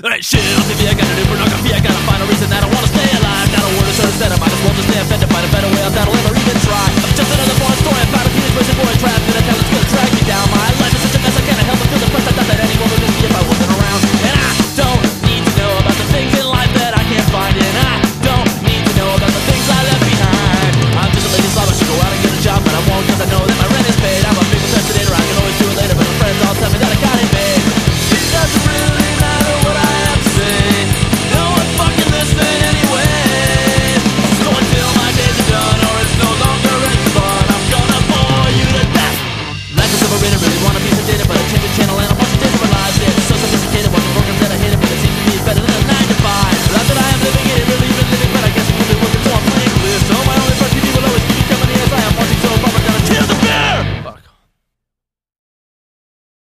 Alright, shit, I'll see if I got a new